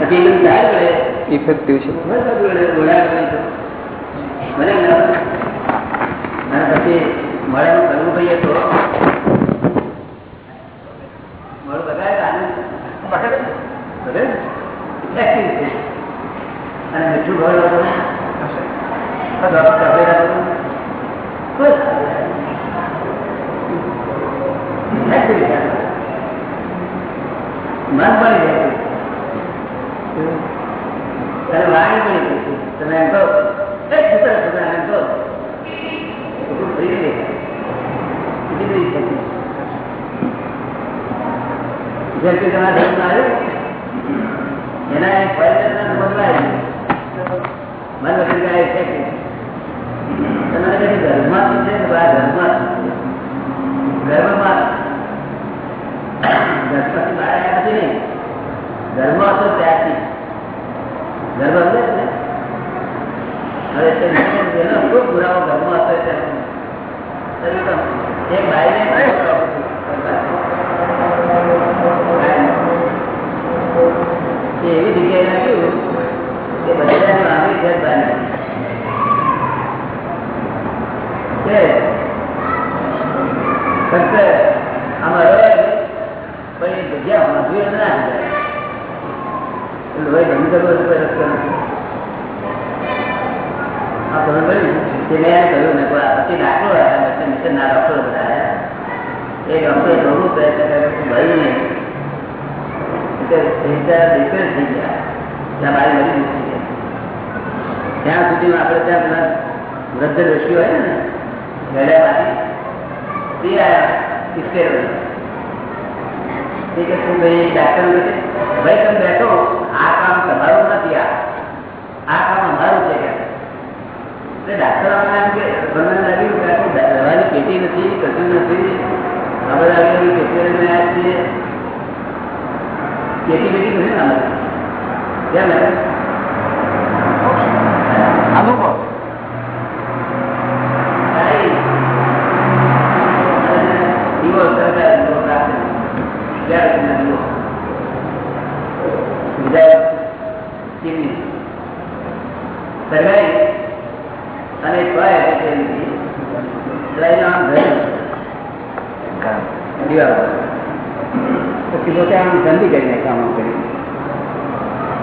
પડે. ઇફેક્ટિવ છે. મને પછી મળે કરવું ભાઈએ તો મળું બગાડે આનંદ બગાડે ને? બગાડે ને? Effective છે. અને મીઠું ભરવા દો. દસ કપેલા દો. બસ. Effective છે. મન પણ જાય અને વાણી પણ એટલી છે. તમે એમ કહો "એ છોકરા, છોકરા," એમ કહો. એટલું ફરી નહીં દેખાય. એટલી બધી શક્તિ છે. જેમ કે તમારા ધર્મમાં આવ્યું, એના એક પરિવર્તન બદલાય મન વચન કાય છે કે તમારે કદી ધર્મમાં શું છે ને આ ધર્મમાં શું છે? ગર્ભમાં ગર્ભમાંથી બહાર આવ્યા પછી નહીં ધર્મ હતો ત્યારથી ગર્ભ સમજે છે ને હવે તે નિયમ જેનો ખૂબ પુરાવો ઘરમાં હતો ત્યારે તો એક ભાઈને એ એવી જગ્યાએ નાખ્યું કે બધાને લાંબી ઘર બાંધી કે ફક્ત આમાં રહે પણ એ જગ્યા વાંધવી ના જાય એટલે ભાઈ ગમે તેવો કોઈ રસ્તો નથી આ ખબર પડી તે મેં એને કહ્યું ને પછી દાખલો આવ્યા વચ્ચે મિશનના ડોક્ટરો બધા આવ્યા કર્યો કે ભાઈ નહીં. ત્યાં સુધી આપણે ત્યાં પેલા વૃદ્ધ ઋષિ હોય ને, ગળ્યામાંથી તે આવ્યા ઇસ્ટેર એ કે તું ભાઈ ડાક્ટર ભાઈ, તમે બેઠો, આ કામ તમારું નથી આ. આ કામ અમારું છે ડાક્ટર એમ કે મને લાગ્યું કે દવાની પેટી નથી, કશું નથી. લાગ્યું પેટી લઈને આવ્યા છીએ પેટી પેટી નથી ને કેમ ને અનુભવ દીવો સરકાર દીવો રાખે ત્યારે તમને દીવો બીજા ચીમની સગાઈ અને છ એફિશિયન્સી લઈને આમ ગયું દીવા પર. પછી પોતે આમ ઠંડી કરીને કામ આમ કરી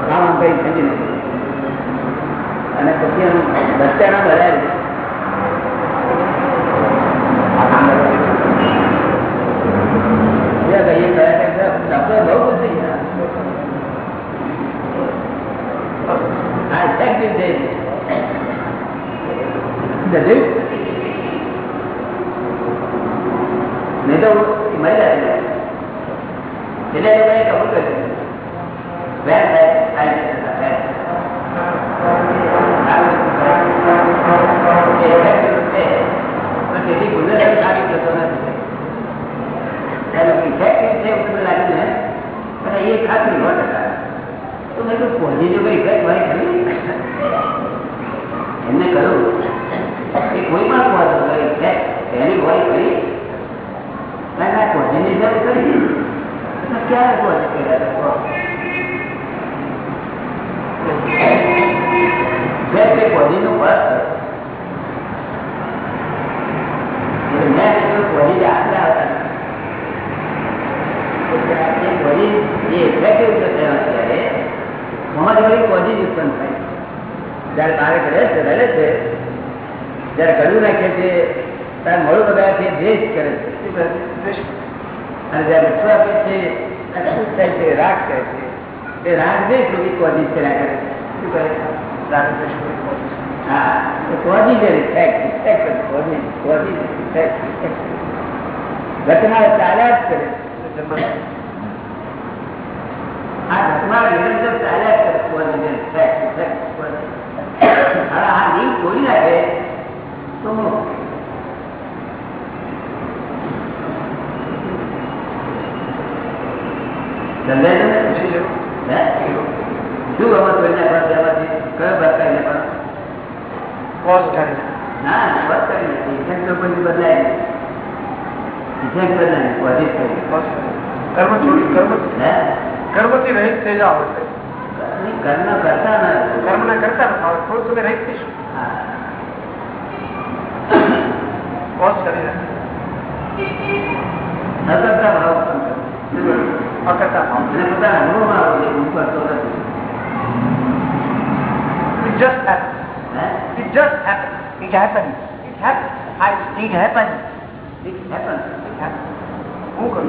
કામ આમ કરી ઠંડી નાખી અને પછી આમ બચ્ચાના ભરાય Ya, kaya kaya kaya apa bau tu ya. Ah, effective day. Jadi, નહીં તો મરી જાય એટલે એ લોકોએ કબૂલ કર્યું. નથી. એનું ઇફેક્ટિવ છે એવું એ ખાતરી સો હતા તો મેં પોઝિટિવ કઈ ઇફેક્ટ હોય ખરી? એમને કહ્યું કે કોઈ પણ ઇફેક્ટ એની હોય ખરી. ના ના પોઝિટિવ ઇફેક્ટ કરી તો ક્યારે પોઝિટિવ ઇફેક્ટ એ પોઝિટિવ પર એટલે મેં કીધું પોઝિટિવ આટલા હતા જયારે તારે કરે છે રડે છે જયારે કડવું નાખે છે ત્યારે મળું બધા છે દ્વેષ કરે છે શું કરે છે અને જયારે મીઠું આપે છે ત્યારે શું થાય છે રાગ કરે છે એ રાગ કોઝિસ કર્યા કરે શું કરે. હા કોઝિસ છે ઘટના ચાલ્યા જ કરે આ ઘટના નિરંતર ચાલ્યા જ કરે. હવે આ લિંક ખોલી નાખે તો સમજાય છે ને? હે? શું ગમત તોડી નાખવા ત્યાંમાંથી કયો ભાગ કાઢી નાખવાનો? ના બસ કરી ઇફેક્ટ તો બદલાય ઇફેક્ટ બદલાય નહીં, કોઝિસ થઈ કર્મ છોડી કર્મ હે? કર્મથી રહિત થઈ જાઓ કર્મ કરતા નથી કર્મ ના કરતા. થોડું. કરી કરે. ભાવ. અને પોતાના અનુભવમાં આવે છે, હું કરતો નથી It just happens. હે? It just happens. It happened. It happens. I It happened. It happens. it happens. હું કરું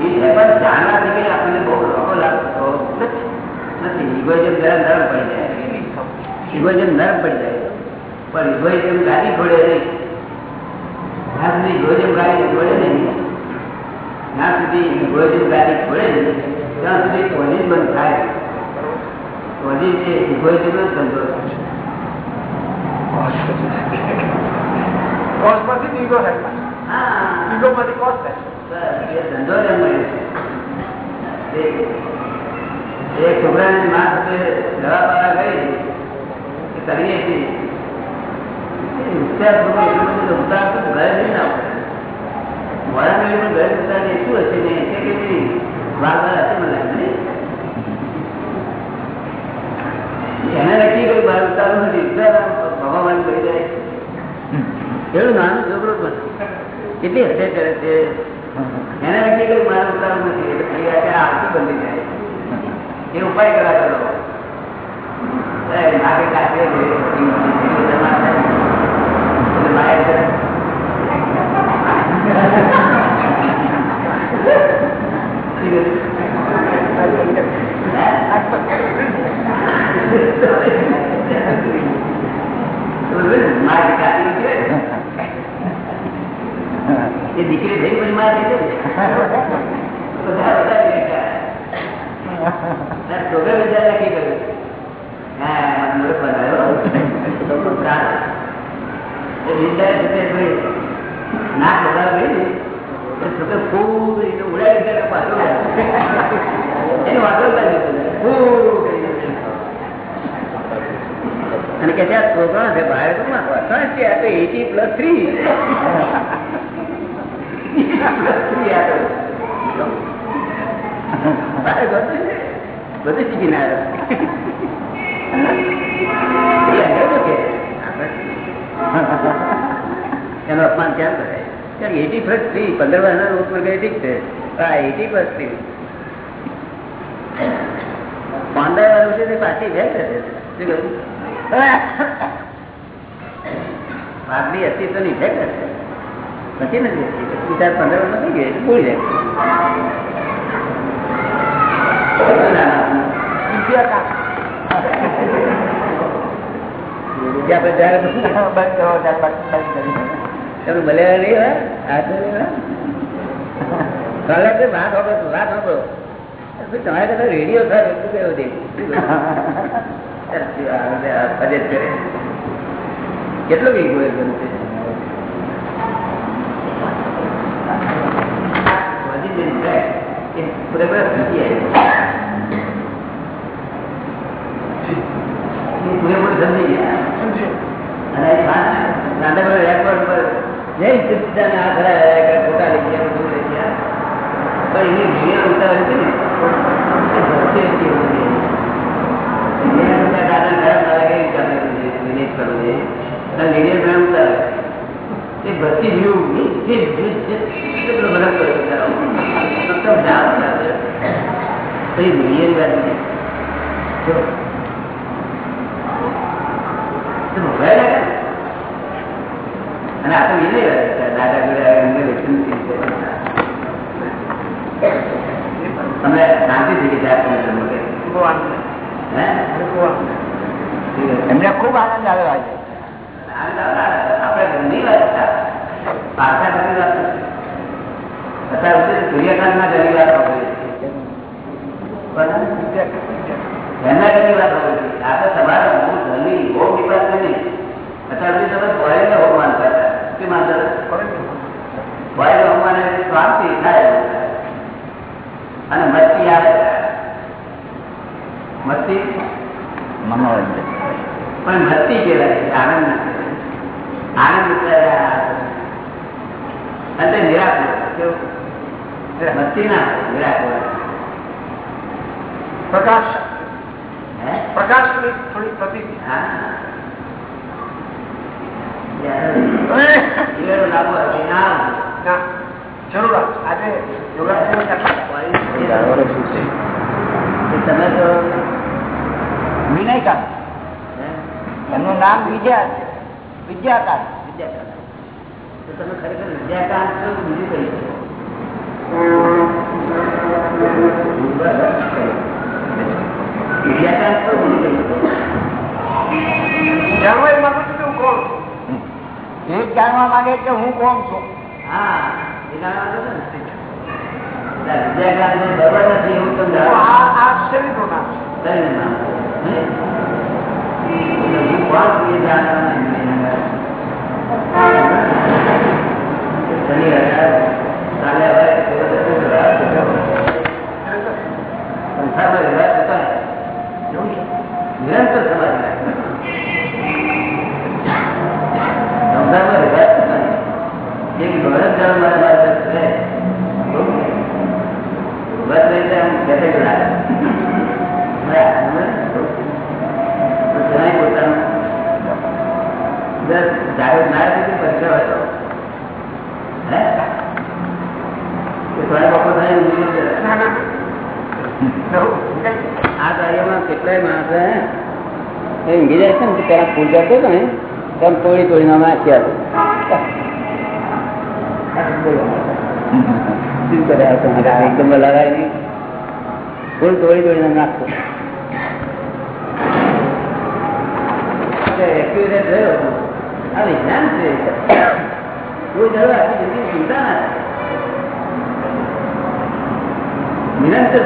It happens જાણવાથી આપણને બહુ રોકો લાગતો નથી. નથી ઇગોઇઝમ જરા નરમ પડી જાય ઇગોઇઝમ નરમ પડી જાય પણ ઇગોઇઝમ ગાડી છોડે નહીં ઇગોઇઝમ ગાડી છોડે નહીં જ્યાં સુધી ઇગોઇઝમ ગાડી છોડે નહીં ત્યાં સુધી કોઝિજ બંધ થાય કોઝિજ એ ઇગોઇઝમ જ ધંધો છે. કોઝમાંથી ઈગો થાય હા ઈગો માંથી કોઝ થાય બસ, એ ધંધો જ એમ મળ્યો છે. એ- એ છોકરાની માં સાથે દવા પાવા ગઈ એ કરીએ છીએ એ ઉત્સાહ છોકરો એટલો બધો ઉત્સાહ હતો કે ઘરે નહીં ના આવતો. મોડા મેળવી પણ ઘરે ને શું હશે ને એટલે કે નહીં વાર વાર હશે મને લાગે એને લખી કોઈ બહાર ઉતારવું નથી ભગવાન કહી જાય એવું નાનું છોકરો પણ કેટલી હદે કરે છે એને લખી કોઈ બહાર ઉતારવું નથી એટલે આરતી બંધી જાય એ ઉપાય કરા કરો એ મારે દીકરી થઈ પછી મારે બધા બધા છોકરા વિચાર નક્કી કર્યું. હા, મૂર્ખ બનાવ્યો. ભાઈ નાક બગાડ ગઈ ને, તો છોકરો ફૂ કરીને ઉડાડી દે ને પાછો એનો. ફૂ અને કે ત્યાં છોકરા છે બહાર વસણ છે આ તો એટી પ્લસ થ્રી. બધું શીખીને આવ્યો એટી પ્લસ થ્રી પંદર વર્ષના રોજ પર ગઈ ઠીક છે. હા એટી પ્લસ થ્રી પંદર વાળું છે તે પાછી જાય કહ્યું પાઘડી હતી તો નહીં છે કે પછી નથી હતી પછી પંદર વર્ષ નથી ગઈ. ભૂલી જાય. આપણે જયારે બધું કરો ત્યાર બંધ કરી તમે ભલે નહીં કલાક વાત સાંભળો વાત સાંભળો તમારે કદાચ રેડિયો થાય એટલું કેવું દે કેટલો વીક હોય છે બરાબર સમજી આવ્યો પૂરેપૂરું સમજી ગયા. અને નાનકડો રેકોર્ડ પર જય સિદ્ધાને આ ખરા કે ખોટા લઈ ગયા બધું લઈ ગયા પણ એની વીડિયો ઉતારે છે ને એ ભરતી હતી એવું છે. એના કરતા દાદા ખરાબ ના લાગે એવી રીતે આપણે વિલેજ કરવું છે અને વીડિયો મેં ઉતારે એ ભરતી વ્યૂ કેટલો બધા કરે બિચારો. મતલબ જાવ ઉતારે. તો એ વીડિયો વાત છે જો તો ભય લાગે ને? અને આ તો વિનય રહે દાદા જોડે અંદર વ્યક્તિ તમે શાંતિ થઈ ગઈ ત્યાં તમે જમો કે બહુ આનંદ હે બહુ આનંદ ઠીક છે. એમને ખૂબ આનંદ આવ્યો આજે આપણે ઘરની વાત છે. પાછા બધી વાત નથી. અત્યાર સુધી સૂર્યકાંતના ઘરની વાત સાંભળી છે. પણ એમના ઘરની વાત સાંભળી છે. આ તો તમારા બહુ ઘરની બહુ વિવાદ નહીં અત્યાર સુધી તમે ભોળેને હોમ માનતા શાંતિ થાય. અને મસ્તી આવે. મસ્તી મનોરંજન. પણ મસ્તી કહેવાય આનંદ. આનંદ અને નિરાકર કેવું? મસ્તી ના નિરાકર પ્રકાશ. થોડી પ્રતિ હા ઈવેલો લાગુ હતી ના ના જરૂર આજે યોગાસન જાણવાનું શું છે એ તમે તો વિનયકાંત? એમનું નામ વિજયા વિજયાકાંત વિદ્યાકાંત તો તમે ખરેખર વિદ્યાકાંત છો બીજું કઈ છો વિદ્યાકાંત છો બીજું કઈ જાણવા માંગે કે હું કોણ છું? હા નિરંતર સમાધિ સંસારમાં એક દોઢ જણ મારા છે. બસ એટલે આમ બેઠે જણાય પોતાનું. બસ જાહેર ના રીતે પરીક્ષા હોય તો? હે? થોડા થાય કઈ આ કાર્યમાં કેટલાય માણસો એ ઊંઘી જાય છે ને પેલા પૂજા કરતો ને. તેમ તોડી તોડીને અમે નાખ્યા એકદમ લગાવી નહીં ફૂલ તોડી તોડીને નાખતો નિરંતર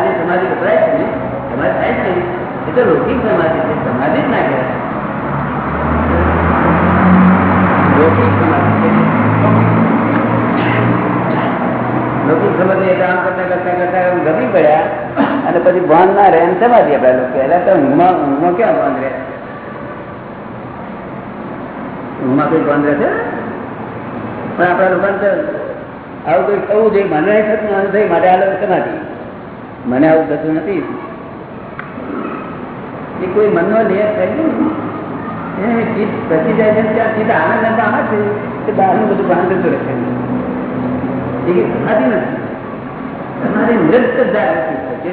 જે સમાધિ વપરાય છે ને સમાધિ થાય છે? એ તો લૌકિક સમાધિ છે, સમાધિ જ ના કહેવાય. આપડે લોકો આવું કઈ થવું જોઈએ. મને થતું નથી, માટે આ સમાધિ. મને આવું થતું નથી. એ કોઈ મનનો નિયત થઈ ગયો એ ચિત્ત પચી જાય છે ત્યાં ચિત્ત આનંદ ને આમાં છે કે બહારનું બધું ભાન રહે છે. એ સમાધિ નથી. તમારી નિરંતર જાગૃતિ છે.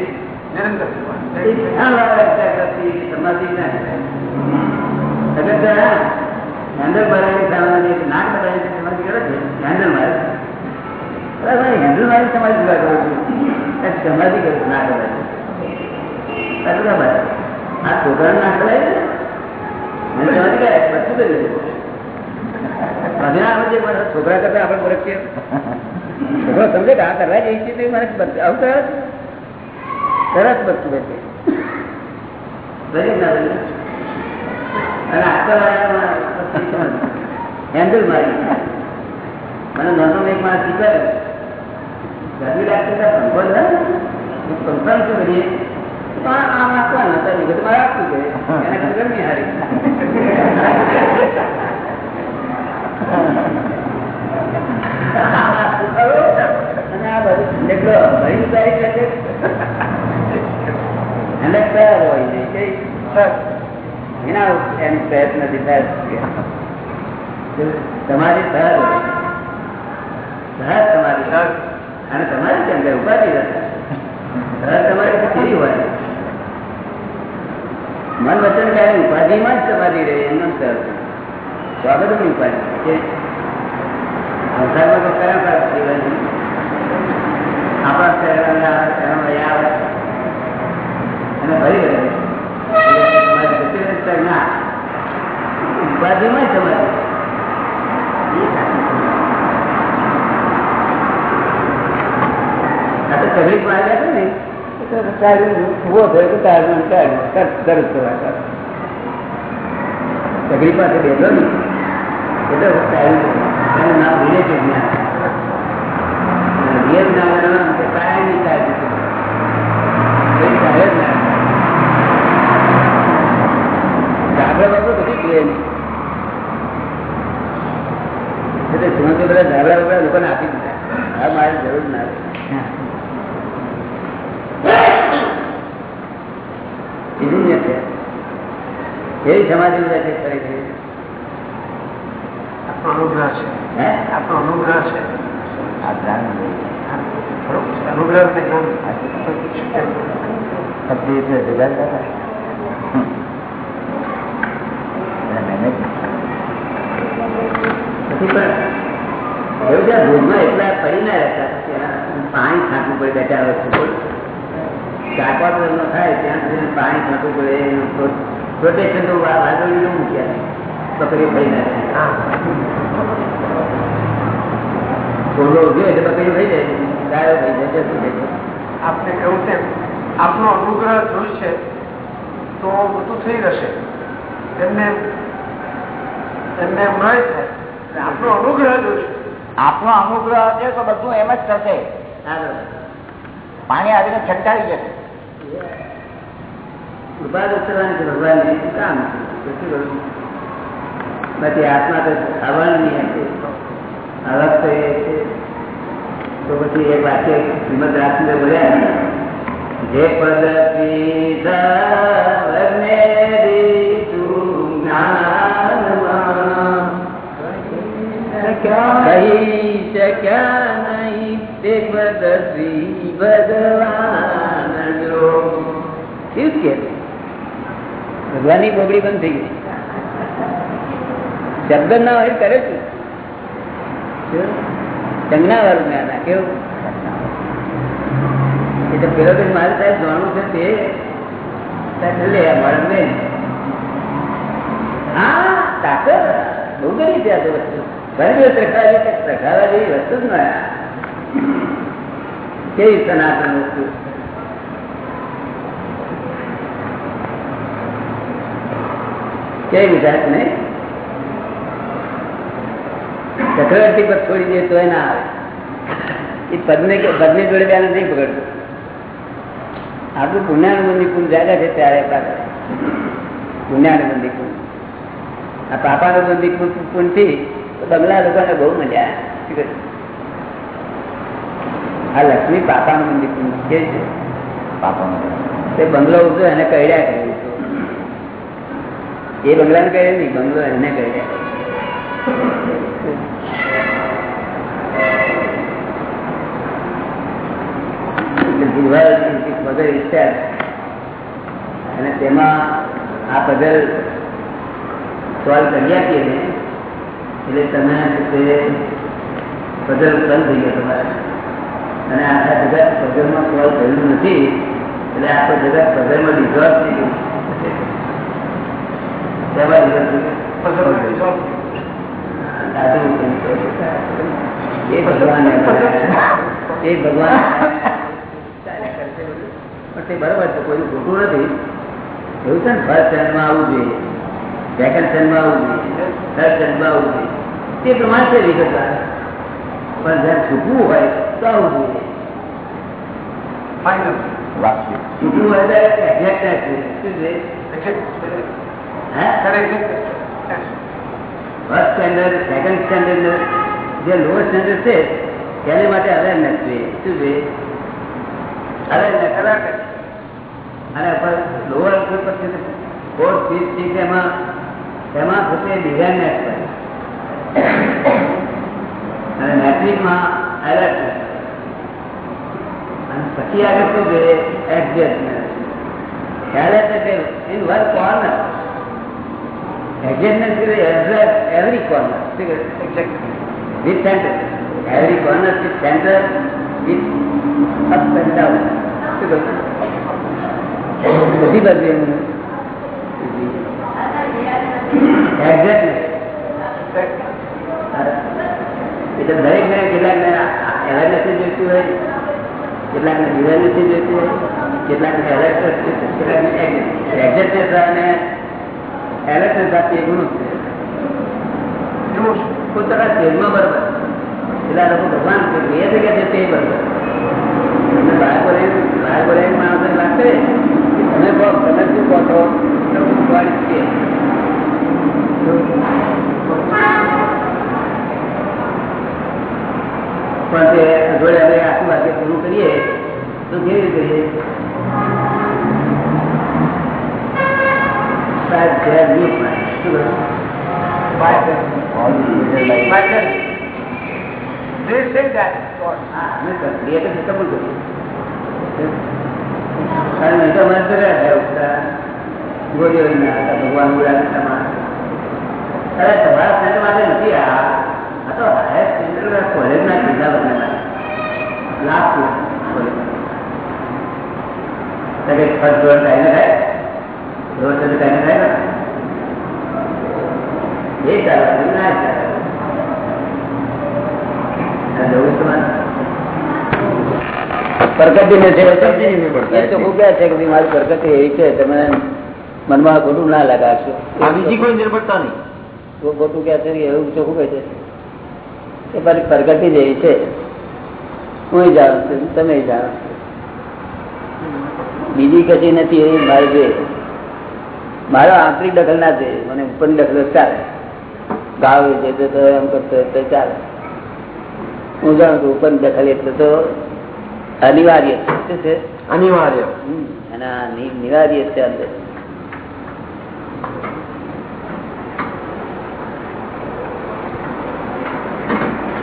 નિરંતર જાગૃતિ સમાધિ ના તો હા, હેન્ડલ મારવાની સમાધિ નાક બતાવી સમાધિ કરે છે હેન્ડલ મારે હેન્ડલ સમાધિ કરું આ છોકરા ના કરાય ને મને સમાધિ કરે બધું કરી છોકરા કરતા આપણે ફરક છે. છોકરો સમજે કે આ કરવા જઈએ છીએ મને આવું કરે. સરસ બધું કરે. દરેક ના. અને આગળ હેન્ડલ મારી. મને નાનો એક માણસ શીખવાડે ગરમી લાગતી છે હું પંખા શું કરીએ આમ આપવાના હતા વિગત મારે છે. એને કરતા ગરમી હારી. અને આ બધું ઠંડકલો ભરી ઉતારી શકે ઠંડક તૈયાર હોય છે એના તમારી સહજ સહજ તમારી સર અને તમારી કેમ કે ઉપાધિ સહજ તમારી કેવી હોય? મન વચન કાય ઉપાધિમાં જ સમાધિ રહે એમનો સહજ સ્વાગતની ઉપાધિ, કે સંસારમાં તો કયા કયા જીવન? આપણા આવે આવે. અને ભરી રહે. ના. ઉપાધિમાં જ સમાધિ તકલીફમાં આવ્યા છે ને. ઊભો થયો તો તારું તારું તરત કરવા કર. પાસે બેઠો ને એટલે તારું નામ રિલેટિવ જ્ઞાન રિયલ નામ કાયમી જ ના બાબુ બધું જોઈએ નહીં એટલે સુમંતો બધા ઝાકડા બાબડા લોકોને આપી દીધા આ મારે જરૂર ના રહે એવી સમાધિ કરે છે. આપણો અનુગ્રહ છે. હે? આપણો અનુગ્રહ છે. આ જ્ઞાન અનુગ્રહ અને જ્ઞાન પછી પણ એવું છે ભૂલમાં એટલા પડી ના રહેતા પાણી છાંટવું પડે બેઠા છે ચાર પાંચ થાય ત્યાં સુધી પાણી છાંટવું પડે એનું પ્રોટેક્શન તો વાદળીનું મૂક્યા બકરીઓ ખાઈ નાખે. થોડો ઉગ્યો એટલે બકરીઓ ખાઈ જાય. ગાયો ખાઈ જાય શું થાય આપને કહ્યું તેમ આપનો અનુગ્રહ જોઈશે તો બધું થઈ રહેશે એમને એમને એમ નહીં થાય આપનો અનુગ્રહ જોઈશે આપનો અનુગ્રહ છે તો બધું એમ જ થશે. પાણી આવીને છંટાવી જશે. કૃપા દર્શવાની છે ભગવાનની શું કામ છે આત્મા તો આવવાની અલગ તો એ છે. તો પછી એ વાક્ય શ્રીમદ રાજચંદ્ર બોલ્યા જે પદ કહી શક્યા નહીં તે પદ શ્રી ભગવાન ભગવાનની બોબડી બંધ થઈ ગઈ. શબ્દ ના હોય કરે છે. ચંગના વાળું જ્ઞાન કેવું? એ તો પેલો ભાઈ મારે સાહેબ જાણવું છે તે. લે મળે હા તાકત બહુ વસ્તુ. ઘણી દિવસ રખાવા જેવી વસ્તુ જ ના કેવી સનાતન વસ્તુ? કેવી વિચાર નહીં. ચક્રવર્તી પર છોડી દે તો એ ના આવે. એ પદને પદને જોડે બેન નહીં પકડતું. આપણું પુણ્યાનુબંધ કુલ જાગા છે ત્યારે પાછળ પુણ્યાનુબંધ નિપુણ આ પાપાનુબંધ નિપુણ તો બંગલા લોકોને બહુ મજા આવે. આ લક્ષ્મી પાપાનુબંધી નિપુણ કે છે? પાપાનું તે બંગલો ઉઠો એને કહ્યા એ બંગલાને કહે નહીં, બંગલો એને કહે. વિસ્તાર. અને તેમાં આ પઝલ સોલ્વ કરી આપીએ ને એટલે તમે તે પઝલ બંધ થઈ ગયો તમારે. અને આખા જગત પઝલમાં સોલ્વ થયેલું નથી. એટલે આખો જગત પઝલમાં ડિઝોલ્વ થઈ ગયું તેમાં ડિઝોલ્વ થઈ ગયું સાધુ એ ભગવાન એ ભગવાન તે બરોબર છે કોઈ ખોટું નથી એવું છે ને ફર્સ્ટ ચેનમાં આવવું જોઈએ સેકન્ડ ચેનમાં આવવું જોઈએ થર્ડ ચેનમાં આવવું જોઈએ તે પ્રમાણે છે વિગતવાર પણ જયારે છૂટવું હોય તો આવવું જોઈએ ફાઇનલ છૂટવું હોય તો એક્ઝેક્ટ શું છે ફર્સ્ટ સ્ટેન્ડર્ડ સેકન્ડ સ્ટેન્ડર્ડ જે લોઅર સ્ટેન્ડર્ડ છે તેને માટે અવેરનેસ જોઈએ શું જોઈએ અવેરનેસ અને લોઅર પછી ફોર્થ ફિફ્થ સિક્સ એમાં એમાં પોતે ડિઝાઇનનેસ અને મેટ્રિકમાં એલર્ટનેસ અને પછી આગળ શું જોઈએ એડજસ્ટમેન્ટ એલર્ટ એટલે in work corner exactness every corner with center. Every corner down. શું કહ્યું? બધી બાજુ એમ એટલે દરેક ને કેટલાક ને અવેરનેસ જોઈતું હોય, કેટલાક ને અવેરનેસ જોઈતું હોય, કેટલાક ને એલેક્ટ્રસ કેટલાક ને એક્ઝેક્ટનેસ અને એલેક્ટ્રસ જાતિ એ ગુનો છે. પોતાના સ્ટેજમાં બરોબર. એટલે લોકો ભગવાન એ છે છે? તે બરોબર બહાર બોલે પણ તે જોડે હવે આખું કરીએ, તો કેવી રીતે ભગવાન. અરે તમારા સ્ટેન્ડ માટે નથી આ આ તો હાયર સ્ટેન્ડર્ડ કોલેજના કિસ્સા બધા લાખ કોલેજ ફર્સ્ટ ડોર કાંઈ થાય ડોર સુધી થાય એ ચાલે ના ચાલે. જવું તમારે પ્રગતિ ને છે તો ખૂબ છે કે મારી પ્રગતિ એવી છે તમે મનમાં ખોટું ના લગાવશો. બીજી કોઈ નિર્ભરતા નહીં. તો ખોટું ક્યાં છે એવું ચોખ્ખું કહે છે? એ મારી પ્રગતિ જ એવી છે. હું જાણું છું તમે જાણો બીજી કદી નથી એવી મારી જે મારો આંતરિક દખલ ના છે મને ઉપર દખલ ચાલે. ગાવ તો એમ કરતો તો ચાલે. હું જાણું છું ઉપર દખલ એટલે તો અનિવાર્ય છે. અનિવાર્ય. અને નિવાર્ય છે અંદર.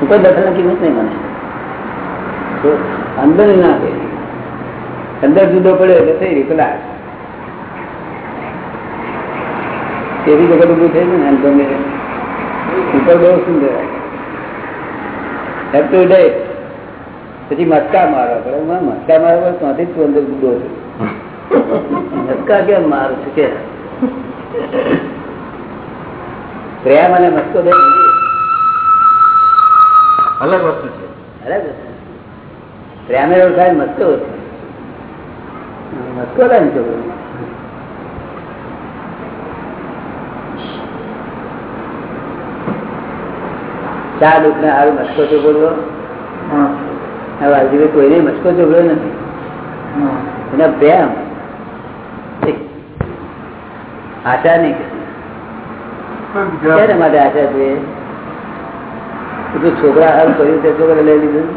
ઉપર દખલની કિંમત નહીં મને. અંદર ના થઈ અંદર જુદો પડ્યો એટલે થઈ રહ્યું કલાક એવી જગત ઉભું થઈ ને એમ ગમે તે. ઉપર બહુ સુંદર હેપ ટુ ડે પછી મસ્કા મારો પડે મસ્કા મારો પડે ત્યાંથી તું અંદર છે. મસ્કા કેમ મારું છું કે? પ્રેમ અને મસ્કો બે અલગ વસ્તુ છે. અલગ હશે. પ્રેમે ઓળખાય મસ્કો. મસ્કો લાઈન છોકરો ચા દુઃખ ને સારું મસ્કો ચોપડવો આ વાલજીભાઈ કોઈને મસ્કો ચોગડ્યો નથી. એના પ્રેમ આશા નહીં શેના માટે આશા જોઈએ તો છોકરા હાલ કર્યું તે છોકરા લઈ લીધું.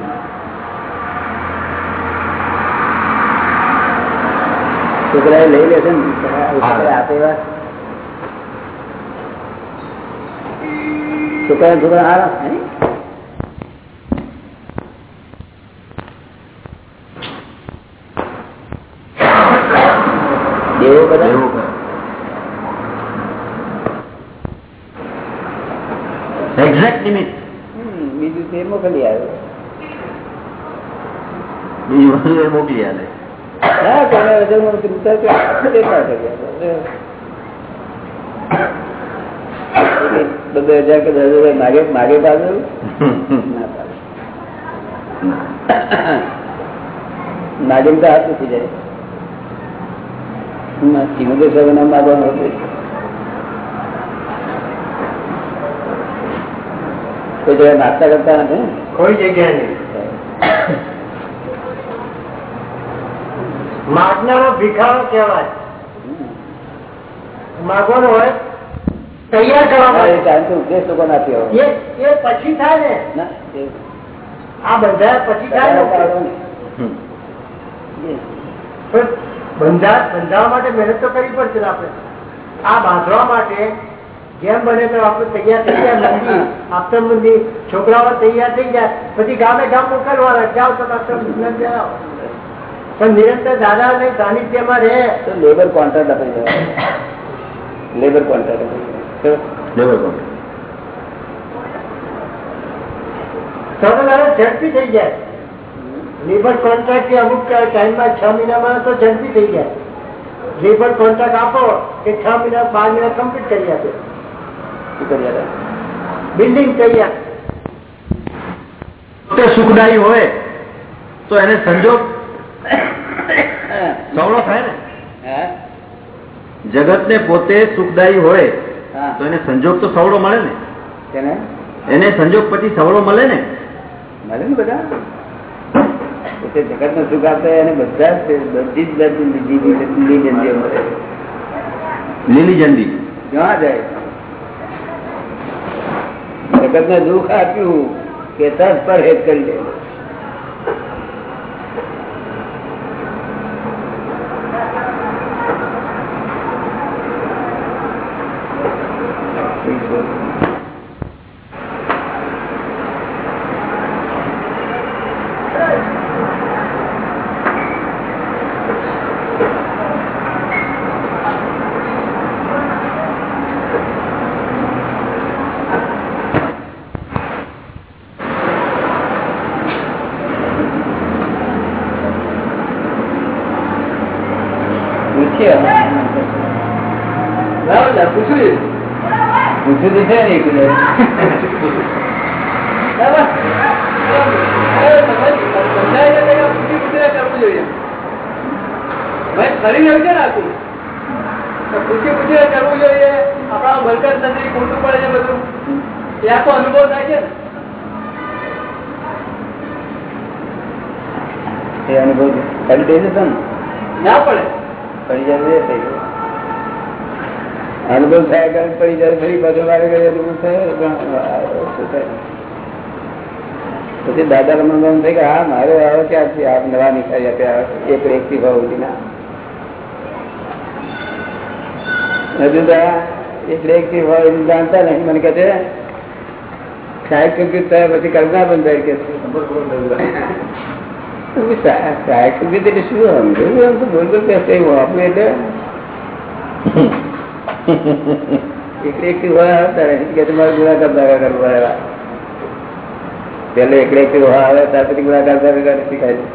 છોકરા એ લઈ લેશે ને. આપે એવા છોકરા છોકરા હે? દેવો બધા એક્ઝેક્ટ બીજું તે મોકલી આવે બીજી મોકલી આલે. હા કોને વજનમાં ઉતરતા કે કેટલા ટકા? બબે હજાર કે દસ હજાર માગે માગે પાછળ ના તો હાથ નથી જાય. શ્રીમંદર સાહેબ નામ માગવાનું હતું કોઈ જગ્યાએ નાસ્તા કરતા નથી કોઈ જગ્યાએ નહીં. માગનારો ભિખારો કહેવાય. માગવાનો હોય તૈયાર કરવા હા, માટે. ટાઈમ તો ઉપદેશ લોકો નથી આવ્યો. એ એ પછી થાય ને? આ બંધાય પછી થાય માટે મહેનત તો કરવી પડશે આપણે. આ બાંધવા માટે જેમ બને તો આપણે તૈયાર થઈ ગયા મંદિર. આપતર મંદિર. છોકરાઓ તૈયાર થઈ જાય પછી ગામે ગામ મોકલવાના. જાઓ તો પણ નિરંતર દાદા ને સાનિધ્યમાં રહે. તો લેબર કોન્ટ્રાક્ટ આપી લેબર કોન્ટ્રાક્ટ દેવાય. લેબર કોણ? ઝડપી થઈ જાય લેબર કોન્ટ્રાક્ટ અમુક ટાઈમમાં છ મહિનામાં તો ઝડપી થઈ જાય લેબર કોન્ટ્રાક્ટ આપો કે છ મહિના બાર મહિના કમ્પ્લીટ કરી આપે? બિલ્ડિંગ તૈયાર તે સુખદાયી હોય તો એને સંજોગ સવડો થાય ને? જગત ને પોતે સુખદાયી હોય. તો એને સંજોગ તો સવડો મળે ને. એને સંજોગ પછી સવડો મળે ને. મળે ને બધા? જગત નો સુખ આપે એને બધા જ બધી જ લીલી જંદી મળે લીલી જંદી ક્યાં જાય? જગત ને દુઃખ આપ્યું કે તરત પરહેજ કરી દે પૂછીએ પૂછ્યું પૂછ્યું તો છે નહીં કુદરત. કરવું જોઈએ કરી રહ્યું છે ને આખું તો પૂછી પૂછીને કરવું જોઈએ આપણા બરકત નથી ખોટું પડે છે બધું એ આખો અનુભવ થાય છે ને એ અનુભવ કરી દેશે તો ને ના પડે પડી જાય તો એ થઈ ગયું. અનુભવ થાય કરે પડી જાય ફરી પાછો વારે ઘડીએ અનુભવ થાય પછી દાદા રમણ થાય કે હા મારે આવે ક્યાંથી આપ નવા નીકળી આપ્યા એક એક થી ભાવ ના. હજુ એક એક થી ભાવ એનું જાણતા નહીં. મને કહે છે સાહેબ કમ્પ્યુટર થયા પછી કલ્પના બંધ થાય કે સાહેબ કમ્પ્યુટર એટલે શું સમજે એમ તો બોલ બોલ આપણે એટલે એકડે એકથી હોય આવતા રહે કે તમારે ગુણાકાર ભાગા કરવા આવ્યા પેલે એકડે એકથી હોય આવે ત્યાર પછી ગુણાકાર ભાગા શીખાય છે.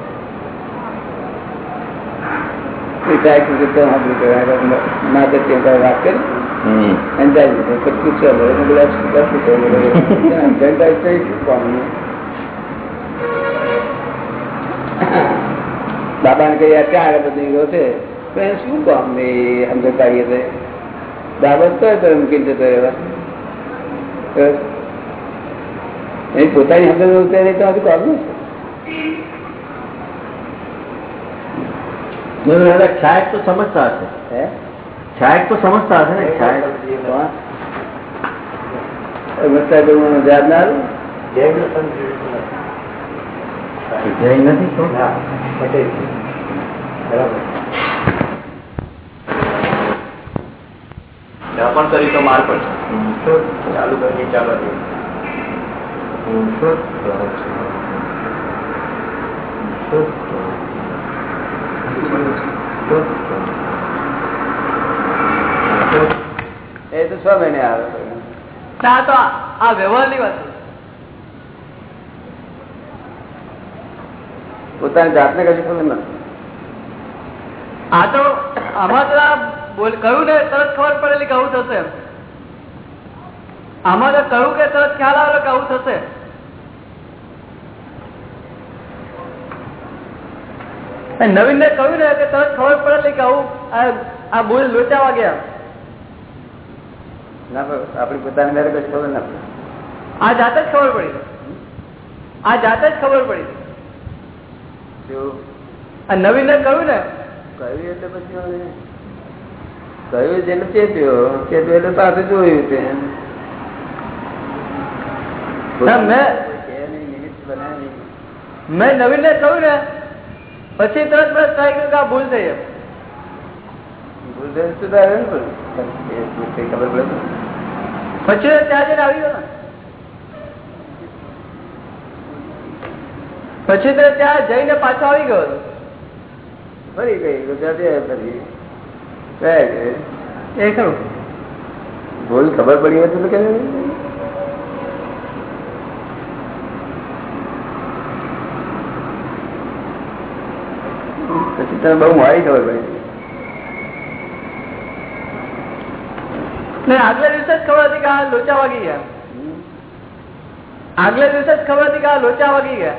સાહેબ કમ્પ્યુટર સાંભળ્યું કે ના તો તે વાત કરી. અંદાજ પછી પૂછવા બોલે મેં બોલા શું પૂછવા બોલે અંદાજ નહીં શું કામનું બાબાને કહી અત્યારે બધી ગયો છે. તો એને શું કામ ને સમજતાઈએ છે બાબત તો તો મૂકીને જતો એવા. એ પોતાની અંદર ઉતરે તો હજુ કામ છે. ક્ષાયક તો સમજતા હશે. હે? ક્ષાયક તો સમજતા હશે ને મસ્તા યાદ ના જૈન નથી તો પણ કરી તો માર પડશે. ચાલુ કરી ચાલો એ તો છ મહિને આવે ના તો આ વ્યવહારની વાત. પોતાની જાતને કશું ખબર નથી. આ તો આમાં તો આ બોલ કહ્યું ને તરત ખબર પડેલી કે આવું થશે આમાં તો કહ્યું કે તરત ખ્યાલ આવેલો કે આવું થશે. નવીન ને કહ્યું ને કે તરત ખબર પડેલી કે આવું આ- બોલ લોચાવા ગયા. આપણી પોતાની મેરે કઈ ખબર ના પડે. આ જાતે જ ખબર પડી. આ જાતે જ ખબર પડી. આ નવીન ને કહ્યું ને કહ્યું એટલે પછી કહ્યું છે એટલે ચેત્યો ચેત્યો એટલે પાસે જોયું તે મેં- નવીન ને કહ્યું ને પછી તરત મને થાય કે ભૂલ થઈ એમ. ભૂલ થઈ સુધારે ને ખબર પડે. પછી ત્યાં જઈને આવી ગયો ને. પછી તો ત્યાં જઈને પાછો આવી ગયો. ફરી ગઈ ગુજરાતી ફરી? એ ખરું ભૂલ ખબર પડી હોય તો કે પછી તને બહુ મારી ખબર પડી ને આગલા દિવસે જ ખબર હતી કે આ લોચા વાગી ગયા આગલા દિવસે જ ખબર હતી કે આ લોચા વાગી ગયા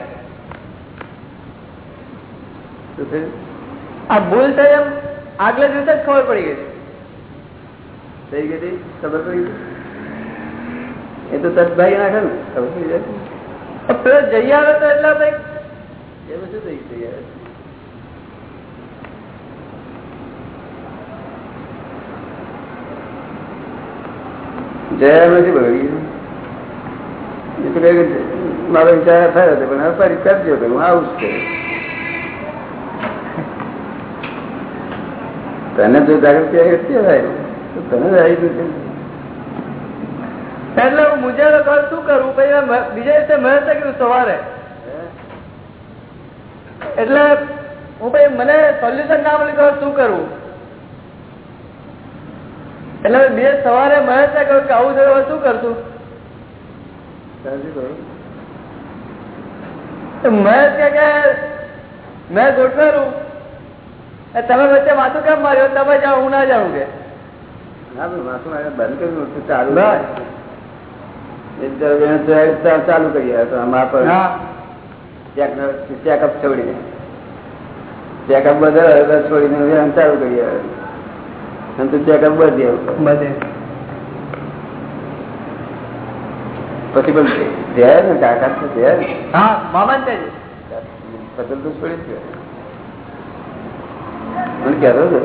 શું થયું? આ ભૂલ થઈ એમ આગલા દિવસે જ ખબર પડી ગઈ. થઈ ગઈ? ખબર પડી? એ તો તરત નાખે ને. ખબર પડી જાય. જઈ આવે તો એટલા ભાઈ એ બધું થઈ જઈ આવે. જયા નથી બગડી મારો વિચાર થયો હતો, પણ હવે ફરી કરજો હું આવું જ છું. તને જો જાગૃતિ આવી તને જ આવી એટલે હું મુજારો કર શું કરું? પછી બીજા દિવસે મહેનત કર્યું સવારે. એટલે હું ભાઈ મને સોલ્યુશન ના મળ્યું તો શું કરવું એટલે બે સવારે મહેનત કર્યું કે આવું થયું શું કરશું? મહેનત કે કે મેં ગોઠવેલું તમે વચ્ચે માથું કેમ માર્યો? તમે જાઓ હું ના જાઉં કે. ચાલુ કરીએ ચેકઅપ છોડીને. ચેકઅપ બધા છોડીને ચાલુ કરીએ ચેકઅપ બધે બધે. પછી પણ ધ્યાન કાકા ધ્યાન. હા મામા પતલ તો છોડી જ. મને કહેતો હતો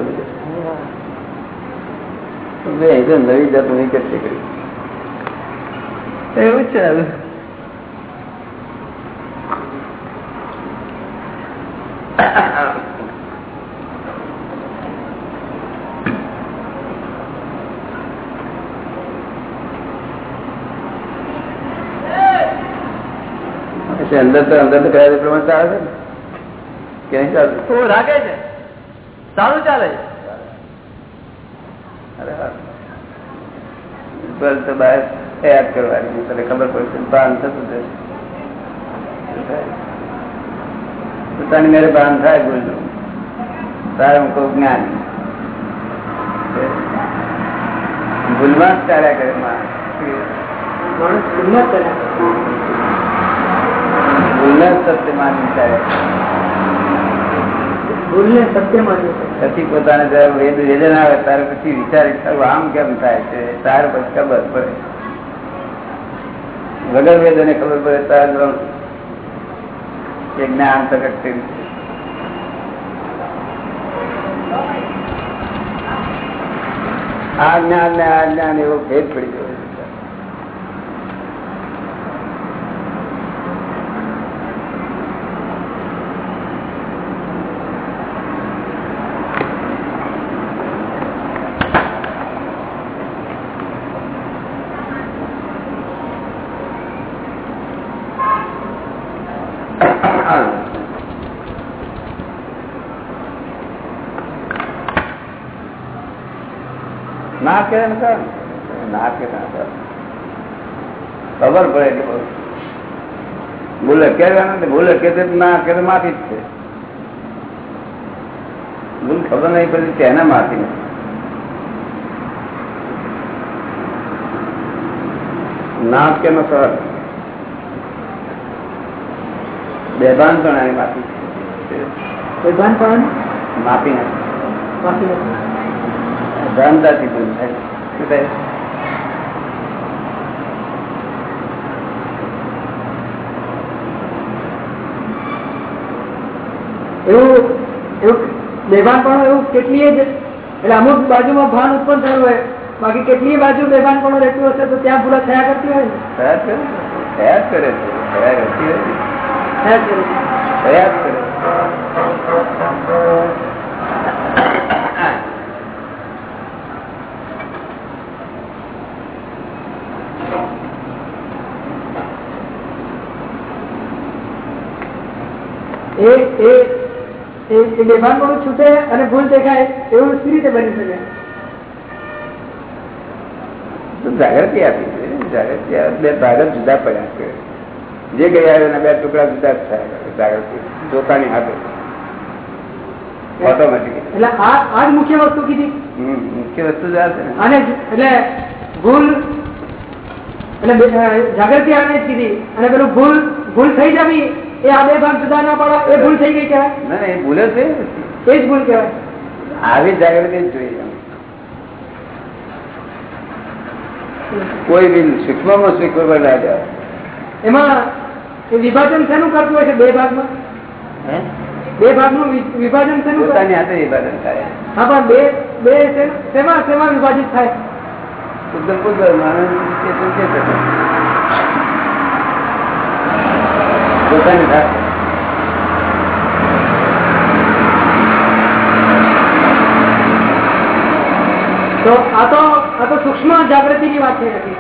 મેં એ તો નવી જાત નહીં કેટલી કરી એવું જ છે અંદર તો અંદર તો કયા પ્રમાણે ચાલે છે? કે નહીં ચાલતું? રાખે છે. સારું ચાલે? અરે તો બહાર તૈયાર કરવાની તને ખબર પડશે ભાન થતું જશે પોતાની મેરે ભાન થાય ભૂલનું તારે હું કહું જ્ઞાન. ભૂલમાં જ ચાલ્યા કરે માણસ. ભૂલમાં જ ચાલ્યા. ભૂલને સત્ય માની ચાલે ભૂલને સત્ય માન્યું છે પછી પોતાને વેદ વેદન આવે, ત્યારે પછી વિચારે આમ કેમ થાય છે? તાર પછી ખબર પડે. વગર વેદને ખબર પડે તાર એ જ્ઞાન પ્રગટ થયું. આ જ્ઞાન ને આ જ્ઞાન એવો ભેદ પડી ગયો છે. ના કે એમ કર. ના કે ના કર. ખબર પડે કે બહુ. ભૂલે કહેવાનું ને ભૂલે કે તો ના કે તો માફી જ છે ભૂલ ખબર નહીં પડતી તેના માફી નથી ના કે નો સર બેભાન પણ આની માફી છે. બેભાન પણ માફી નથી માફી નથી ધ્યાનતાથી ભૂલ થાય. શું થાય એવું એવું બેભાન પણ એવું કેટલીય જ એટલે અમુક બાજુમાં ભાન ઉત્પન્ન થયું હોય. બાકી કેટલીય બાજુ બેભાન પણ રહેતું હશે તો ત્યાં ભૂલા થયા કરતી હોય કરે થયા કરે છે. થયા રહેતી નથી. થયા જ કરે છે. થયા જ કરે એ એ એ એ બેભાન પણ છૂટે અને ભૂલ દેખાય એવું સી રીતે બની શકે? જાગૃતિ આપી છે. જાગૃતિ બે ભાગત જુદા પડ્યા છે. જે ગયા એના બે ટુકડા જુદા જ થયા. જાગૃતિ જોતાની હાથે. ઓટોમેટિક એટલે આ જ મુખ્ય વસ્તુ કીધી. મુખ્ય વસ્તુ જ છે અને એટલે ભૂલ એટલે જાગૃતિ આને જ કીધી. અને પેલું ભૂલ ભૂલ થઈ જવી એ આ બે ભાગ જુદા ના પાડો એ ભૂલ થઈ ગઈ કહેવાય ના એ ભૂલે છે એ જ ભૂલ કહેવાય. આવી જાગૃતિ જ જોઈએ. કોઈ બી સૂક્ષ્મમાં સૂક્ષ્મ પર ના જાય. એમાં વિભાજન શેનું કરતું હોય છે બે ભાગમાં? બે ભાગનું નું વિભાજન શેનું? પોતાની હાથે વિભાજન થાય. હા પણ બે બે શેમ- શેમાં વિભાજિત થાય? શુદ્ધ શુદ્ધ માણસ. પોતાની. તો આ તો આ તો સૂક્ષ્મ જાગૃતિની વાત થઈ હતી.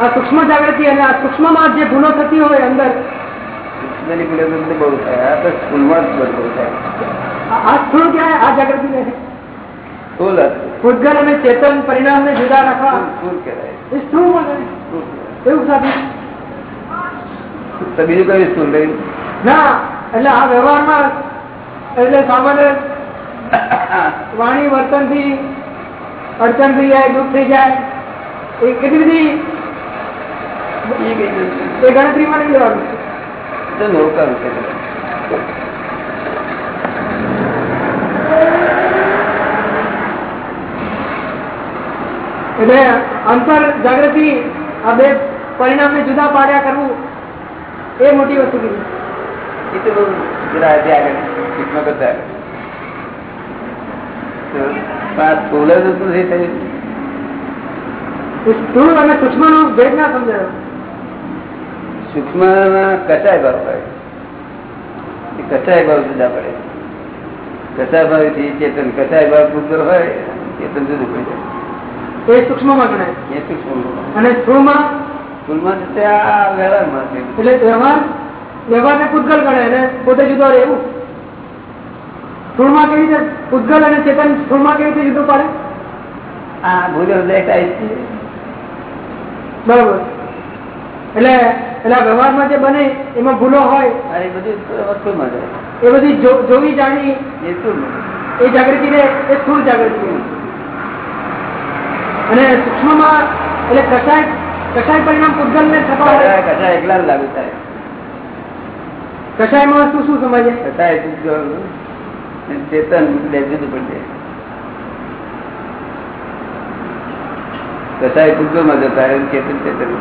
આ સૂક્ષ્મ જાગૃતિ અને આ સૂક્ષ્મમાં જે ભૂલો થતી હોય અંદર જાગૃતિ ને જુદા રાખવા. એવું સાધન. તો બીજું કયું સ્કૂલ રહ્યું ના એટલે આ વ્યવહારમાં એટલે સામાન્ય વાણી વર્તનથી અડચણ થઈ જાય દુઃખ થઈ જાય એ કેટલી બધી એ ગણતરીમાં નહીં લેવાનું. નોકર એટલે અંતર જાગૃતિ આ બે પરિણામને જુદા પાડ્યા કરવું એ મોટી વસ્તુ કીધી. એ તો સ્થૂળ અને સૂક્ષ્મ નો ભેદ ના સમજાયો. સૂક્ષ્મ કચાય ભાવ હોય. એ કચાય ભાવ જુદા પડે. કચાય ભાવથી ચેતન કચાય ભાવ પૂતર હોય ચેતન જુદું પડી જાય. એ સૂક્ષ્મમાં ગણાય. એ સૂક્ષ્મ અને સ્થૂળમાં સ્થૂળમાં છે આ વ્યવહારમાં છે. એટલે વ્યવહાર વ્યવહારને પૂતગલ ગણાય અને પોતે જુદો રહે એવું? સ્થૂળમાં કેવી રીતે પૂતગલ અને ચેતન સ્થૂળમાં કેવી રીતે જુદું પાડે? આ ભોજન દેખાય છે. બરોબર. એટલે એટલે વ્યવહારમાં જે બને એમાં ભૂલો હોય એ બધી વસ્તુમાં જાય એ બધી જોવી જાણી એ એ જાગૃતિ ને એ સ્થૂળ જાગૃતિ. અને સૂક્ષ્મમાં એટલે કસાય કસાય પરિણામ પૂતગલ ને થતા હોય? કચાય એકલા લાગુ થાય. કસાયમાં શું શું સમજે? કચાય પૂતગલ ચેતન બે જુદું પડી જાય. કચાય પૂતગલમાં જતા ચેતન ચેતન.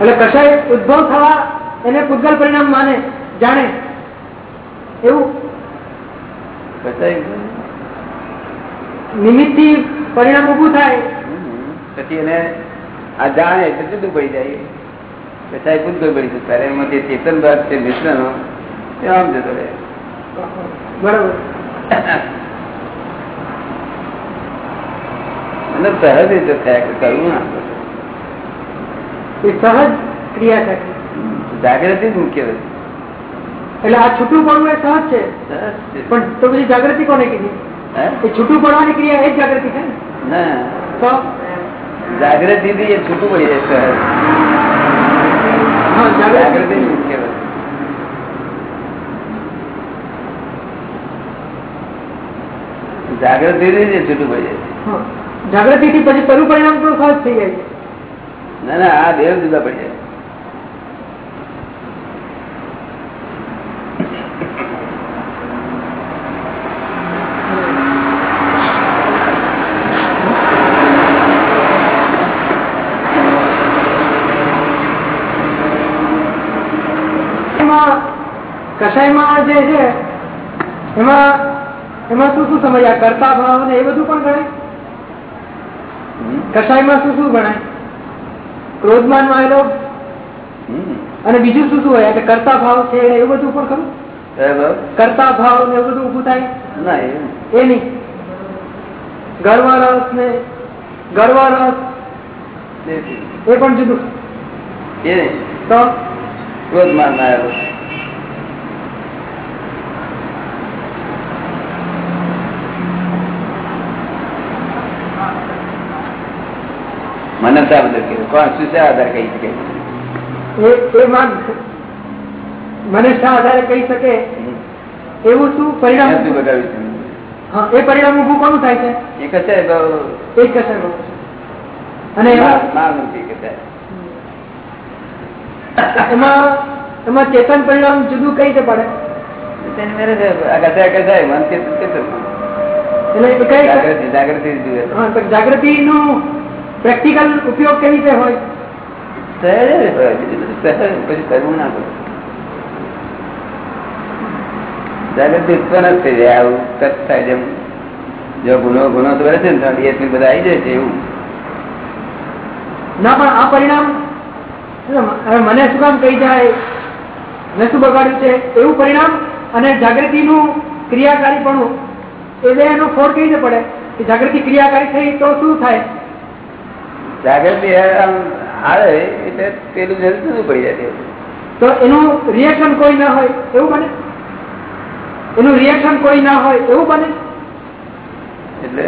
એટલે કસાય ઉદ્ભવ થવા એને પૂતગલ પરિણામ માને જાણે. એવું? કચાય નિમિત્તથી પરિણામ ઉભું થાય. પછી એને આ જાણે એટલે જુદું પડી જાય. કચાય પૂતગલ પડી જતું ત્યારે એમાં જે ચેતન ભાગ છે મિશ્રનો એ આમ જતો રહે. બરોબર. સહજ રીતે થયા કરવું ના સહજ ક્રિયા છે જાગૃતિ જ મુખ્ય વસ્તુ. એટલે આ છૂટું પડવું એ સહજ છે. પણ તો પછી જાગૃતિ કોને કીધી? છૂટું પડવાની ક્રિયા એ જ જાગૃતિ છે ને? ના. જાગૃતિ થી એ છૂટું પડી જાય સહજ જાગૃતિ. મુખ્ય. જાગૃતિ થી છૂટું પડી જાય. જાગૃતિ થી પછી પરિણામ પણ સહજ થઈ જાય છે. ના ના આ દેવ જુદા પડી જાય એમાં કસાયમાં જે છે એમાં એમાં શું શું સમજ્યા? કરતા ભાવ ને એ બધું પણ ગણાય? કસાયમાં શું શું ગણાય? ક્રોધમાનમાં આવેલો અને બીજું શું શું હોય? એટલે કરતા ભાવ છે એવું બધું પણ ખરું? કરતા ભાવ ને એવું બધું ઉભું થાય? ના એ નહીં. ગર્વ રસ ને ગર્વ રસ એ પણ જુદું. એ નહીં. તો? ક્રોધમાનમાં આવ્યો મનતા બધું કીધું. કોણ? શું છે આધાર કહી શકે? આધારે કહી એવું શું પરિણામ? એ પરિણામ ઉભું કોનું થાય છે? એ કસાય અને એમાં માલ એમાં એમાં ચેતન પરિણામ જુદું કઈ રીતે પડે? જાગૃતિ નું પ્રેક્ટિકલ ઉપયોગ કેવી રીતે હોય? પછી કરવું ના પડે. જાગૃતિ ઉત્પન્ન જ થઈ જાય આવું તરત થાય જેમ. જો ગુનો ગુનો તો રહે છે ને તો બધા આવી જાય છે એવું. ના પણ આ પરિણામ મને શું કામ કહી જાય? મેં શું બગાડ્યું છે? એવું પરિણામ અને જાગૃતિનું ક્રિયાકારીપણું એ બે એનો ફોડ કઈ રીતે પડે? કે જાગૃતિ ક્રિયાકારી થઈ તો શું થાય? જાગૃતિ આવે એટલે પેલું જલ્દી પડી જાય તો. એનું રિએક્શન કોઈ ના હોય એવું બને? એનું રિએક્શન કોઈ ના હોય એવું બને? એટલે?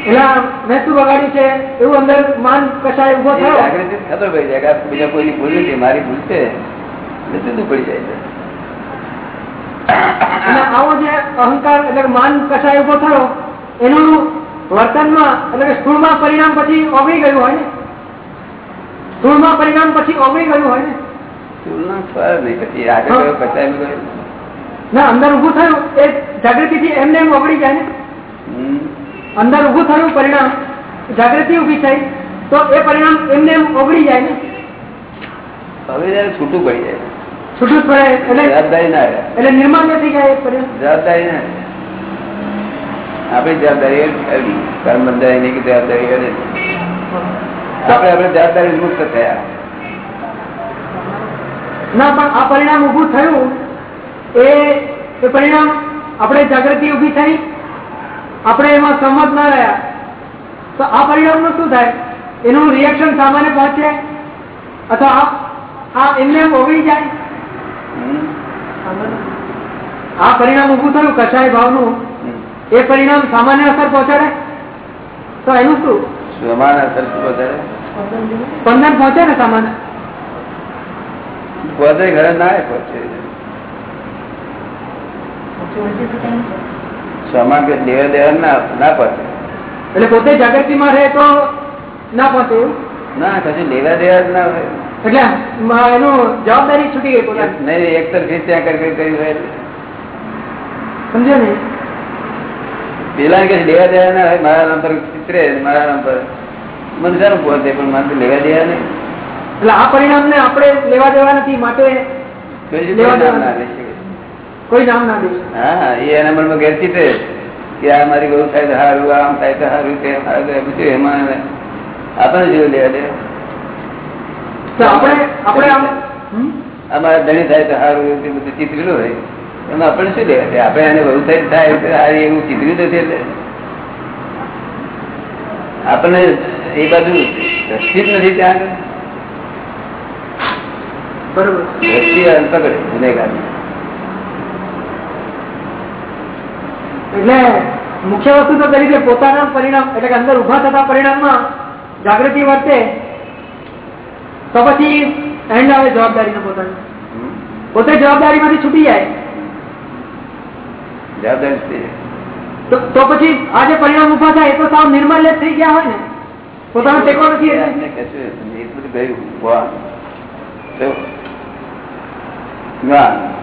એટલે મેં શું બગાડ્યું છે એવું અંદર માન કશાય ઊભો થયો? જાગૃતિ ખબર પડી જાય કે બીજા કોઈની ભૂલ નથી મારી ભૂલ છે એટલે જુદું પડી જાય છે. આવો જે અહંકાર એટલે માન કસાય ઊભો થયો એનું વર્તનમાં એટલે કે સ્થૂળમાં પરિણામ પછી ઓગળી ગયું હોય ને? સ્થૂળમાં પરિણામ પછી ઓગળી ગયું હોય ને? ના અંદર ઉભું થયું એ જાગૃતિથી એમને એમ ઓગળી જાય ને? અંદર ઉભું થયું પરિણામ જાગૃતિ ઊભી થઈ તો એ પરિણામ એમને એમ ઓગળી જાય ને? હવે છૂટું પડી જાય. છૂટું પડે એટલે જવાબદારી ના એટલે નિર્માણ નથી જાય જવાબદારી ના. આપણી જવાબદારી કરવી કર્મ બંધાય નહીં કે જવાબદારી કરે આપણે આપણે જવાબદારી મુક્ત થયા. ના પણ આ પરિણામ ઉભું થયું એ પરિણામ આપણે જાગૃતિ ઊભી થઈ. આપણે એમાં સંમત ના રહ્યા. તો આ પરિણામનું શું થાય? એનું રિએક્શન સામાન્ય પહોંચે? અથવા આ- એમને હોવી ઓગળી જાય? આ પરિણામ ઉભું થયું કસાય ભાવનું. એ પરિણામ સામાન્ય અસર પહોંચાડે? તો એનું શું? સમાન અસર શું વધારે સ્પંદન પહોંચે ને સામાન્ય? પહોંચે ઘરે ના પહોંચે. સમાન દેવા દેવા ના ના પહોંચે. એટલે પોતે જાગૃતિમાં રહે તો ના પહોંચે ના કશું લેવા દેવા ના હોય. એટલે એનું જવાબદારી છૂટી ગઈ નહીં એક તરફી ત્યાં કરી કરી કરી હોય સમજો ને? પેલા કે લેવા દેવા ના હોય મારા નામ પર ચિત્રે મારા નામ પર. મને સારું પહોંચે પણ મારે લેવા દેવા નહીં. એટલે આ પરિણામ ને આપણે લેવા દેવા નથી માટે કોઈ નામ ના લે છે. કોઈ નામ ના દે હા એ એના મનમાં ઘેર કે આ મારી બહુ થાય તો સારું આમ થાય તો સારું બધું એમાં આપણને જેવું લેવા દે તો આપણે આપણે? અમારે ધણી થાય તો તે બધું ચિતરેલું હોય. એમાં આપણે શું લેવા આપણે એને બહુ થઈ થાય એવું ચીતર્યું નથી એટલે આપણને એ બાજુ દ્રષ્ટિ જ નથી ત્યાં આગળ. બરોબર. દ્રષ્ટિ પકડે ગુનેગાર એટલે મુખ્ય વસ્તુ તો તરીકે પોતાના પરિણામ એટલે કે અંદર ઊભા થતા પરિણામમાં જાગૃતિ વર્તે તો પછી એન્ડ આવે જવાબદારીનો પોતાની. પોતે જવાબદારીમાંથી છૂટી જાય. જવાબદારી તો પછી આ જે પરિણામ ઊભા થાય એ તો સાવ નિર્મલ્ય થઈ ગયા હોય ને. પોતાનો ટેકો નથી.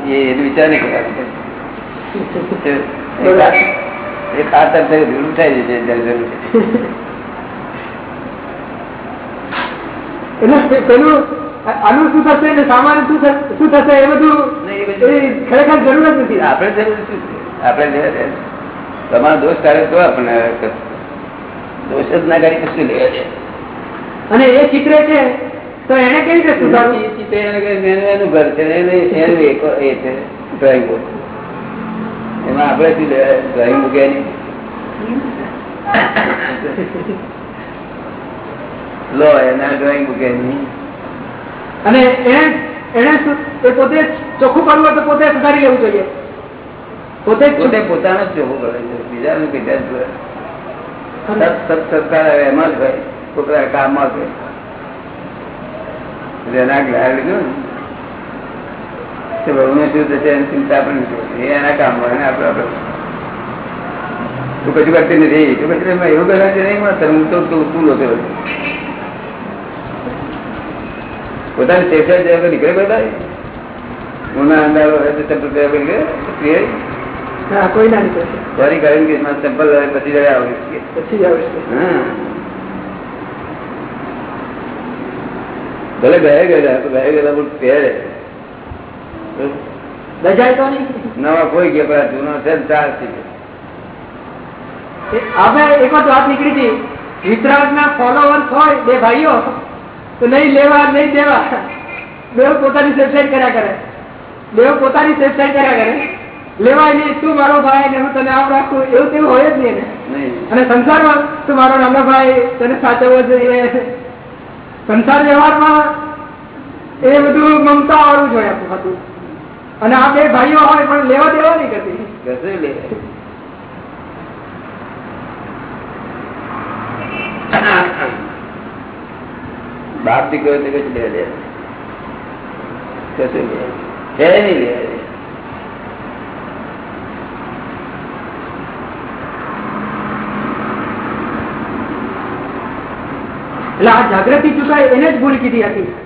એ વિચાર નહીં કર્યા એ ખાતર થયું થાય છે એટલે પેલું આનું શું થશે સામાન શું થશે એ બધું ખરેખર જરૂર જ નથી. આપણે જરૂર શું? આપણે તમારો દોષ કરે તો આપણે. દોષ જ ના કરી કશું લેવા દે. અને એ ચિત્ર છે તો એને કેવી રીતે સુધારવું એ એને ઘર છે એનું એક- એ છે ડ્રોઈંગ બોર્ડ. એમાં આપણે શું ડ્રોઈંગ મૂક્યા નહીં. લો એના ડ્રોઈંગ મૂકે નહીં. અને એને એને પોતે ચોખ્ખું કરવું હોય તો પોતે સુધારી લેવું જોઈએ. પોતે પોતે પોતાનો જ જોવું કરે છે. બીજાનું કઈ જ કરે. સત્કાર હવે એમાં જ હોય. પોતાના કામમાં જ હોય. એના જ્ઞાન લીધું ને. બહુને શું થશે એની ચિંતા પણ એ એના કામમાં ને આપણે આપણે તું કશું કરતી નથી. તું કશું એમાં એવું કરવા નહીં મળે હું તો તું તું લોકો પોતાની શેષા જે નીકળે બધા ઉના અંદાજ નીકળે? સ્ત્રીએ? હા કોઈ ના નીકળે સોરી કરીને કે પછી આવું. પછી જ હા. ભલે ગયા ગયેલા તો ગયા ગયેલા પણ પહેરે. લજાય તો નહીં? નવા કોઈ ગયા પણ જૂનો છે ચારથી આપણે એક વાત વાત નીકળી હતી. વિતરાગના ફોલોવર્સ હોય બે ભાઈઓ તો નહીં લેવા નહીં દેવા. બે પોતાની વેબસાઇટ કર્યા કરે. બે પોતાની વેબસાઇટ કર્યા કરે. લેવાય નહીં તું મારો ભાઈ ને હું તને આમ રાખું એવું તેવું હોય જ નહીં ને. અને સંસારમાં તું મારો નાનો ભાઈ તને સાચવવો જોઈએ. સંસાર વ્યવહારમાં એ બધું મમતા વાળું જ હોય હતું અને આ બે ભાઈઓ હોય પણ લેવા દેવા નહીં કરતી. બાપ દીકરો તો કશું લે લે. કશું લે. છે નહીં લે. એટલે આ જાગૃતિ ચૂકાય એને જ ભૂલ કીધી હતી